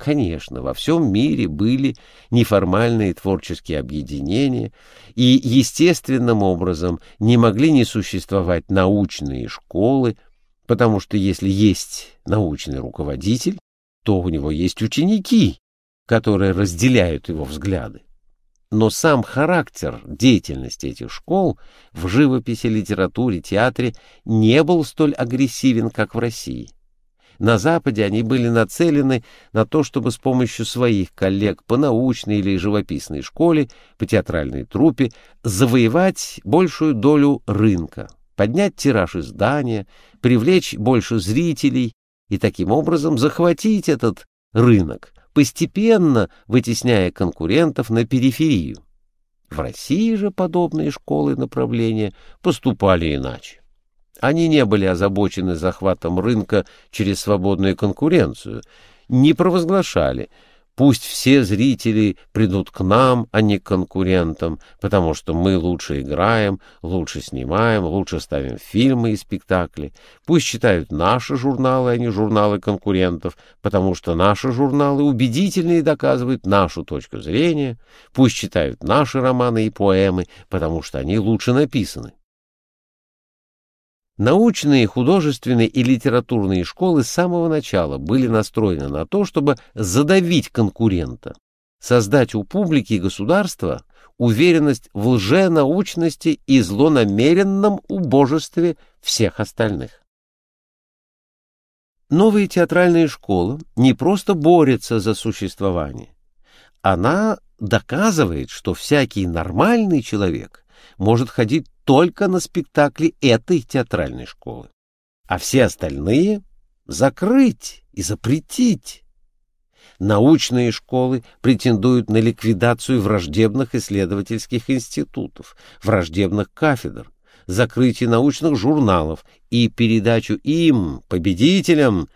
Конечно, во всем мире были неформальные творческие объединения, и естественным образом не могли не существовать научные школы, потому что если есть научный руководитель, то у него есть ученики, которые разделяют его взгляды. Но сам характер деятельности этих школ в живописи, литературе, театре не был столь агрессивен, как в России. На Западе они были нацелены на то, чтобы с помощью своих коллег по научной или живописной школе, по театральной труппе, завоевать большую долю рынка, поднять тираж издания, привлечь больше зрителей и таким образом захватить этот рынок, постепенно вытесняя конкурентов на периферию. В России же подобные школы направления поступали иначе. Они не были озабочены захватом рынка через свободную конкуренцию, не провозглашали «пусть все зрители придут к нам, а не к конкурентам, потому что мы лучше играем, лучше снимаем, лучше ставим фильмы и спектакли, пусть читают наши журналы, а не журналы конкурентов, потому что наши журналы убедительнее доказывают нашу точку зрения, пусть читают наши романы и поэмы, потому что они лучше написаны». Научные, художественные и литературные школы с самого начала были настроены на то, чтобы задавить конкурента, создать у публики и государства уверенность в лженаучности и злонамеренном убожестве всех остальных. Новая театральная школа не просто борется за существование, она доказывает, что всякий нормальный человек может ходить только на спектакли этой театральной школы, а все остальные закрыть и запретить. Научные школы претендуют на ликвидацию враждебных исследовательских институтов, враждебных кафедр, закрытие научных журналов и передачу им, победителям,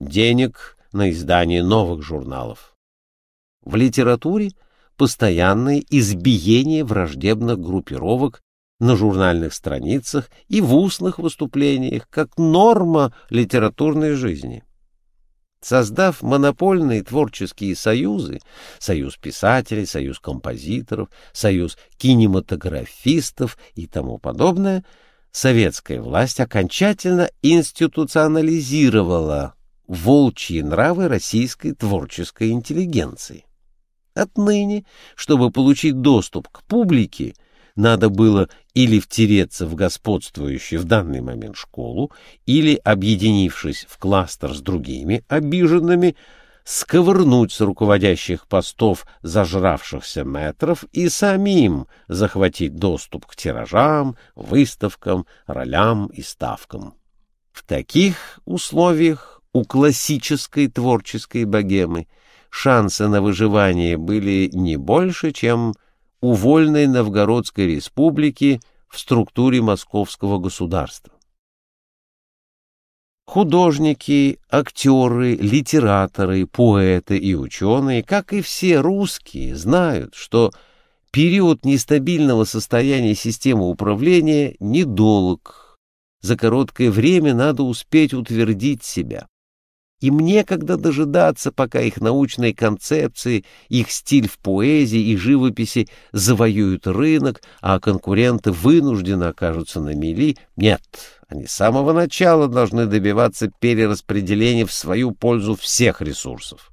денег на издание новых журналов. В литературе постоянное избиение враждебных группировок на журнальных страницах и в устных выступлениях как норма литературной жизни. Создав монопольные творческие союзы, союз писателей, союз композиторов, союз кинематографистов и тому подобное, советская власть окончательно институционализировала волчьи нравы российской творческой интеллигенции. Отныне, чтобы получить доступ к публике, надо было или втереться в господствующую в данный момент школу, или, объединившись в кластер с другими обиженными, сковырнуть с руководящих постов зажравшихся метров и самим захватить доступ к тиражам, выставкам, ролям и ставкам. В таких условиях у классической творческой богемы шансы на выживание были не больше, чем у Вольной Новгородской республики в структуре московского государства. Художники, актеры, литераторы, поэты и ученые, как и все русские, знают, что период нестабильного состояния системы управления недолг. За короткое время надо успеть утвердить себя. Им некогда дожидаться, пока их научные концепции, их стиль в поэзии и живописи завоюют рынок, а конкуренты вынуждены окажутся на мели. Нет, они с самого начала должны добиваться перераспределения в свою пользу всех ресурсов.